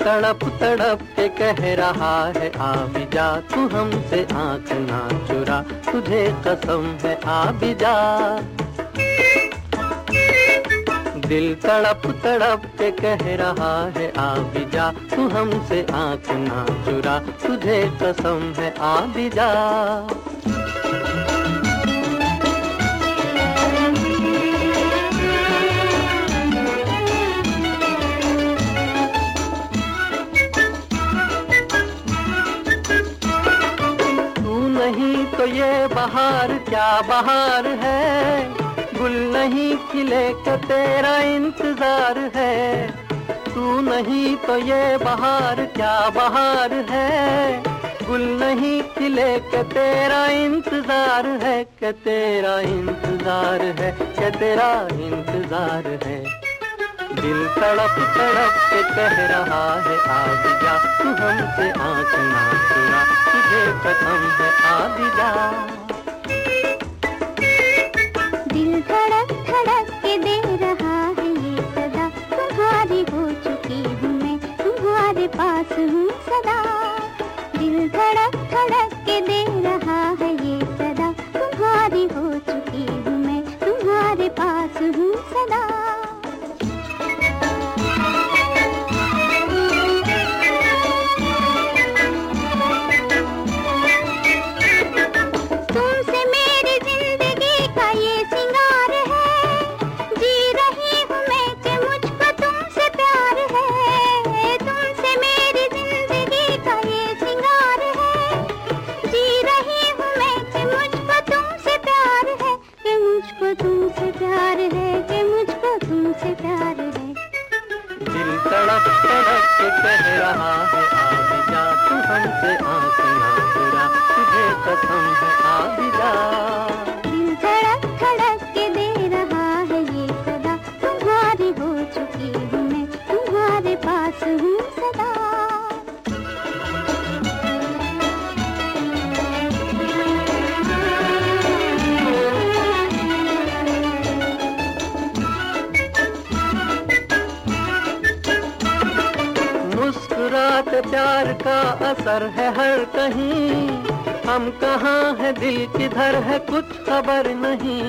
तड़प तड़प के कह रहा है आ भी जा, तू हमसे आँख ना चुरा, तुझे कसम है आ भी जा। दिल तड़प तड़प के कह रहा है आ भी जा, तू हमसे आँख ना चुरा, तुझे कसम है आ भी जा नहीं तो ये बहार, क्या बहार है? नहीं खिले का तेरा इंतज़ार है। तू नहीं तो ये बहार, क्या बहार है? गुल नहीं खिले के तेरा इंतज़ार है, के तेरा इंतज़ार है, के तेरा इंतज़ार है। दिल तड़प तड़प के कह रहा है, आज जा तू हमसे आँख ना चुरा, तुझे कसम है, आज जा। तड़प तड़प के कह रहा है आ जा तू हमसे आँख चुरा तुझे कसम प्यार का असर है हर कहीं। हम कहाँ है, दिल किधर है, कुछ खबर नहीं।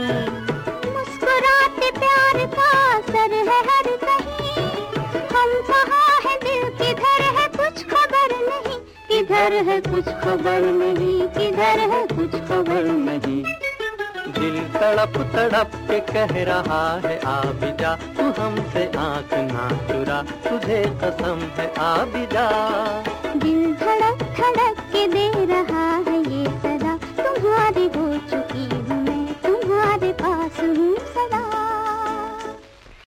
मुस्कुराते प्यार का असर है हर कहीं। हम कहाँ है, दिल किधर है, कुछ खबर नहीं। किधर है, कुछ खबर नहीं, किधर है, कुछ खबर नहीं। दिल तड़प तड़प के कह रहा है, आबिदा, तू हमसे आँख ना चुरा, तुझे कसम है आ भी जा दिल धड़क धड़क